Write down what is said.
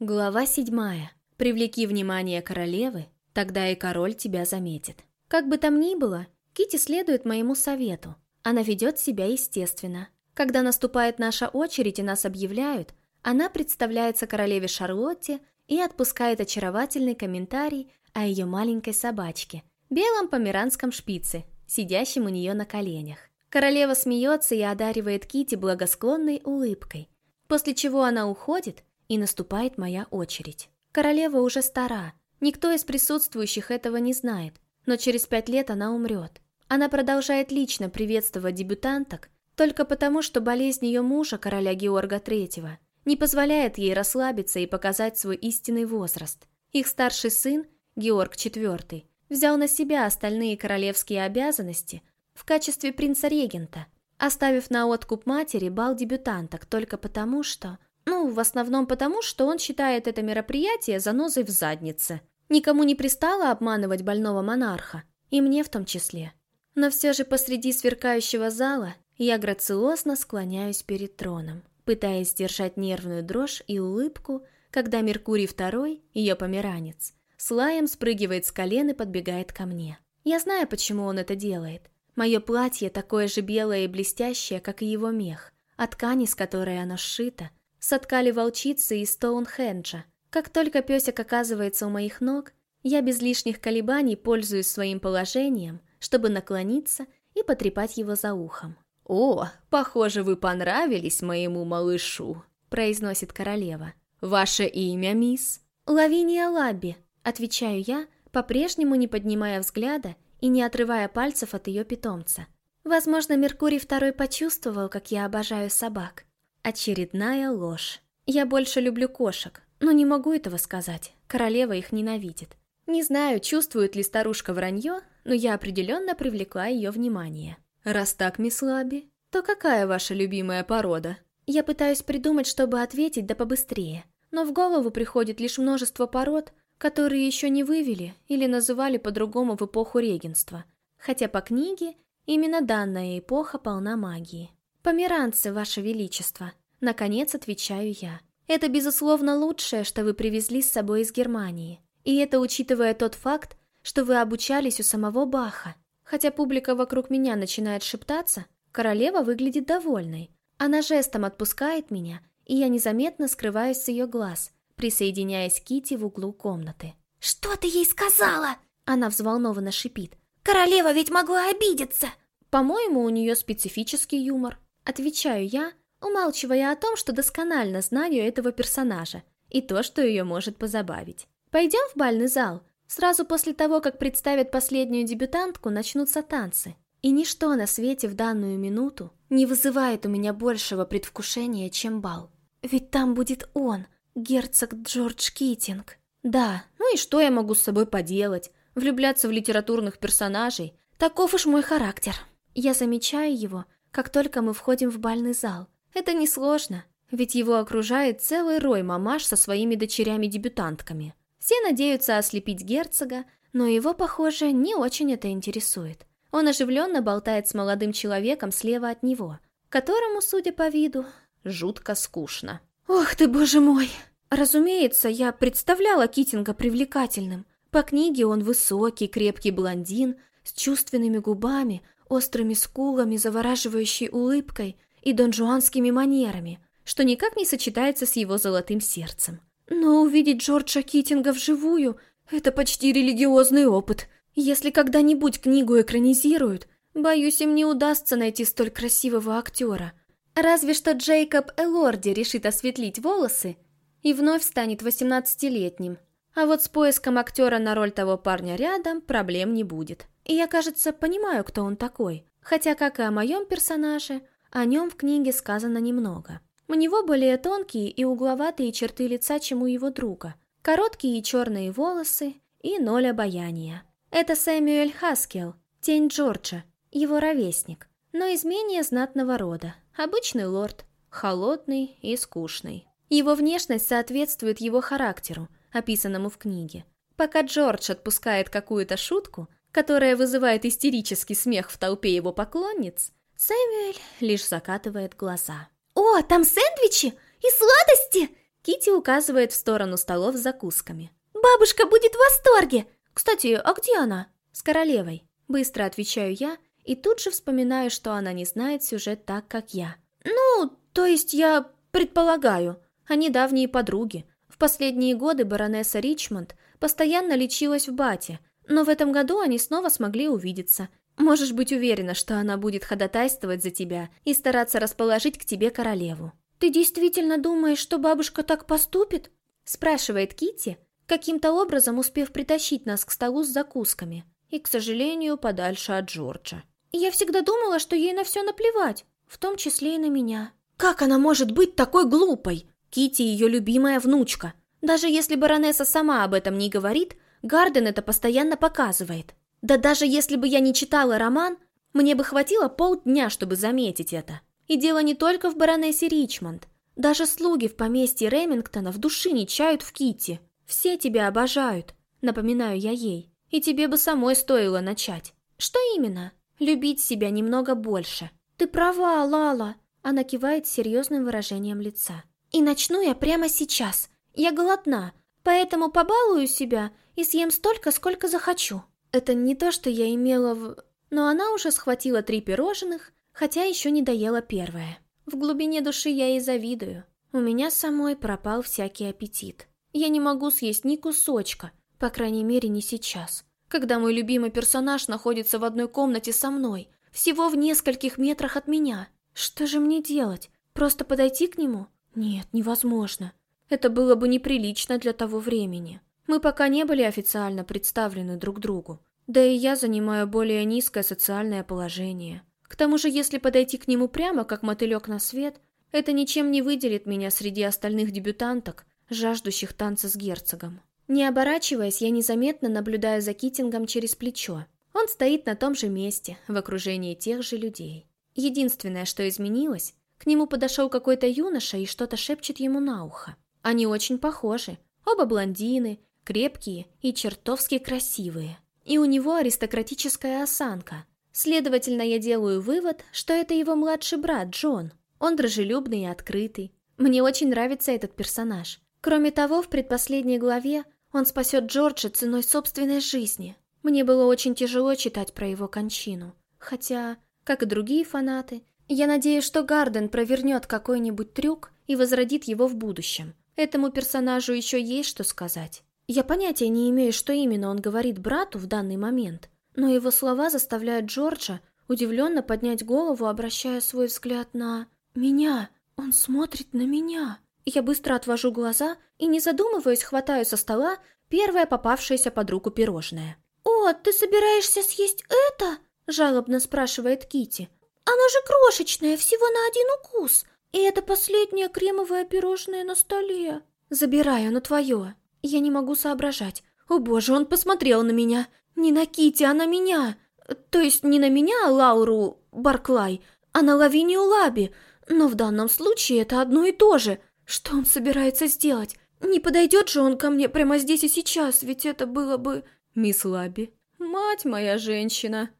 Глава седьмая. Привлеки внимание королевы, тогда и король тебя заметит. Как бы там ни было, Кити следует моему совету. Она ведет себя естественно. Когда наступает наша очередь и нас объявляют, она представляется королеве Шарлотте и отпускает очаровательный комментарий о ее маленькой собачке, белом померанском шпице, сидящем у нее на коленях. Королева смеется и одаривает Кити благосклонной улыбкой, после чего она уходит, и наступает моя очередь. Королева уже стара, никто из присутствующих этого не знает, но через пять лет она умрет. Она продолжает лично приветствовать дебютанток только потому, что болезнь ее мужа, короля Георга III, не позволяет ей расслабиться и показать свой истинный возраст. Их старший сын, Георг IV, взял на себя остальные королевские обязанности в качестве принца-регента, оставив на откуп матери бал дебютанток только потому, что ну, в основном потому, что он считает это мероприятие занозой в заднице. Никому не пристало обманывать больного монарха, и мне в том числе. Но все же посреди сверкающего зала я грациозно склоняюсь перед троном, пытаясь сдержать нервную дрожь и улыбку, когда Меркурий II, ее померанец, с лаем спрыгивает с колен и подбегает ко мне. Я знаю, почему он это делает. Мое платье такое же белое и блестящее, как и его мех, а ткань, из которой оно сшито, соткали волчицы из Стоунхенджа. Как только песик оказывается у моих ног, я без лишних колебаний пользуюсь своим положением, чтобы наклониться и потрепать его за ухом. «О, похоже, вы понравились моему малышу», — произносит королева. «Ваше имя, мисс?» «Лавиния Лабби», — отвечаю я, по-прежнему не поднимая взгляда и не отрывая пальцев от ее питомца. Возможно, Меркурий II почувствовал, как я обожаю собак. Очередная ложь. Я больше люблю кошек, но не могу этого сказать. Королева их ненавидит. Не знаю, чувствует ли старушка вранье, но я определенно привлекла ее внимание. Раз так, мисс Лаби, то какая ваша любимая порода? Я пытаюсь придумать, чтобы ответить да побыстрее, но в голову приходит лишь множество пород, которые еще не вывели или называли по-другому в эпоху регенства, хотя по книге именно данная эпоха полна магии. «Померанцы, Ваше Величество!» Наконец отвечаю я. «Это, безусловно, лучшее, что вы привезли с собой из Германии. И это учитывая тот факт, что вы обучались у самого Баха. Хотя публика вокруг меня начинает шептаться, королева выглядит довольной. Она жестом отпускает меня, и я незаметно скрываюсь с ее глаз, присоединяясь к Кити в углу комнаты. «Что ты ей сказала?» Она взволнованно шипит. «Королева ведь могла обидеться!» По-моему, у нее специфический юмор. Отвечаю я, умалчивая о том, что досконально знаю этого персонажа и то, что ее может позабавить. Пойдем в бальный зал. Сразу после того, как представят последнюю дебютантку, начнутся танцы. И ничто на свете в данную минуту не вызывает у меня большего предвкушения, чем бал. Ведь там будет он, герцог Джордж Китинг. Да, ну и что я могу с собой поделать? Влюбляться в литературных персонажей? Таков уж мой характер. Я замечаю его, как только мы входим в бальный зал. Это несложно, ведь его окружает целый рой мамаш со своими дочерями-дебютантками. Все надеются ослепить герцога, но его, похоже, не очень это интересует. Он оживленно болтает с молодым человеком слева от него, которому, судя по виду, жутко скучно. «Ох ты, боже мой!» Разумеется, я представляла Китинга привлекательным. По книге он высокий, крепкий блондин, с чувственными губами, острыми скулами, завораживающей улыбкой и донжуанскими манерами, что никак не сочетается с его золотым сердцем. Но увидеть Джорджа Китинга вживую — это почти религиозный опыт. Если когда-нибудь книгу экранизируют, боюсь, им не удастся найти столь красивого актера. Разве что Джейкоб Элорди решит осветлить волосы и вновь станет 18-летним. А вот с поиском актера на роль того парня рядом проблем не будет. И я, кажется, понимаю, кто он такой. Хотя, как и о моем персонаже, о нем в книге сказано немного. У него более тонкие и угловатые черты лица, чем у его друга. Короткие черные волосы и ноль обаяния. Это Сэмюэль Хаскел, тень Джорджа, его ровесник, но из менее знатного рода. Обычный лорд, холодный и скучный. Его внешность соответствует его характеру, описанному в книге. Пока Джордж отпускает какую-то шутку, которая вызывает истерический смех в толпе его поклонниц, Сэмюэль лишь закатывает глаза. «О, там сэндвичи и сладости!» Кити указывает в сторону столов с закусками. Бабушка будет в восторге. Кстати, а где она? С королевой. Быстро отвечаю я и тут же вспоминаю, что она не знает сюжет так, как я. Ну, то есть я предполагаю. Они давние подруги. В последние годы баронесса Ричмонд постоянно лечилась в Бате, но в этом году они снова смогли увидеться. Можешь быть уверена, что она будет ходатайствовать за тебя и стараться расположить к тебе королеву. «Ты действительно думаешь, что бабушка так поступит?» спрашивает Кити, каким-то образом успев притащить нас к столу с закусками. И, к сожалению, подальше от Джорджа. «Я всегда думала, что ей на все наплевать, в том числе и на меня». «Как она может быть такой глупой?» Кити ее любимая внучка. Даже если баронесса сама об этом не говорит, Гарден это постоянно показывает. Да даже если бы я не читала роман, мне бы хватило полдня, чтобы заметить это. И дело не только в баронессе Ричмонд. Даже слуги в поместье Ремингтона в души не чают в Кити. Все тебя обожают, напоминаю я ей. И тебе бы самой стоило начать. Что именно? Любить себя немного больше. Ты права, Лала. Она кивает с серьезным выражением лица. И начну я прямо сейчас. Я голодна, поэтому побалую себя и съем столько, сколько захочу. Это не то, что я имела в... Но она уже схватила три пирожных хотя еще не доела первое. В глубине души я ей завидую. У меня самой пропал всякий аппетит. Я не могу съесть ни кусочка, по крайней мере не сейчас, когда мой любимый персонаж находится в одной комнате со мной, всего в нескольких метрах от меня. Что же мне делать? Просто подойти к нему? Нет, невозможно. Это было бы неприлично для того времени. Мы пока не были официально представлены друг другу. Да и я занимаю более низкое социальное положение. К тому же, если подойти к нему прямо, как мотылек на свет, это ничем не выделит меня среди остальных дебютанток, жаждущих танца с герцогом. Не оборачиваясь, я незаметно наблюдаю за Китингом через плечо. Он стоит на том же месте, в окружении тех же людей. Единственное, что изменилось, к нему подошел какой-то юноша и что-то шепчет ему на ухо. Они очень похожи. Оба блондины, крепкие и чертовски красивые. И у него аристократическая осанка, Следовательно, я делаю вывод, что это его младший брат Джон. Он дружелюбный и открытый. Мне очень нравится этот персонаж. Кроме того, в предпоследней главе он спасет Джорджа ценой собственной жизни. Мне было очень тяжело читать про его кончину. Хотя, как и другие фанаты, я надеюсь, что Гарден провернет какой-нибудь трюк и возродит его в будущем. Этому персонажу еще есть что сказать. Я понятия не имею, что именно он говорит брату в данный момент, но его слова заставляют Джорджа удивленно поднять голову, обращая свой взгляд на... Меня! Он смотрит на меня! Я быстро отвожу глаза и, не задумываясь, хватаю со стола первое попавшееся под руку пирожное. «О, ты собираешься съесть это?» – жалобно спрашивает Кити. «Оно же крошечное, всего на один укус. И это последнее кремовое пирожное на столе». «Забираю, оно твое». Я не могу соображать. О боже, он посмотрел на меня. Не на Кити, а на меня. То есть не на меня, а Лауру Барклай, а на Лавинию Лаби. Но в данном случае это одно и то же. Что он собирается сделать? Не подойдет же он ко мне прямо здесь и сейчас, ведь это было бы... Мисс Лаби. Мать моя женщина.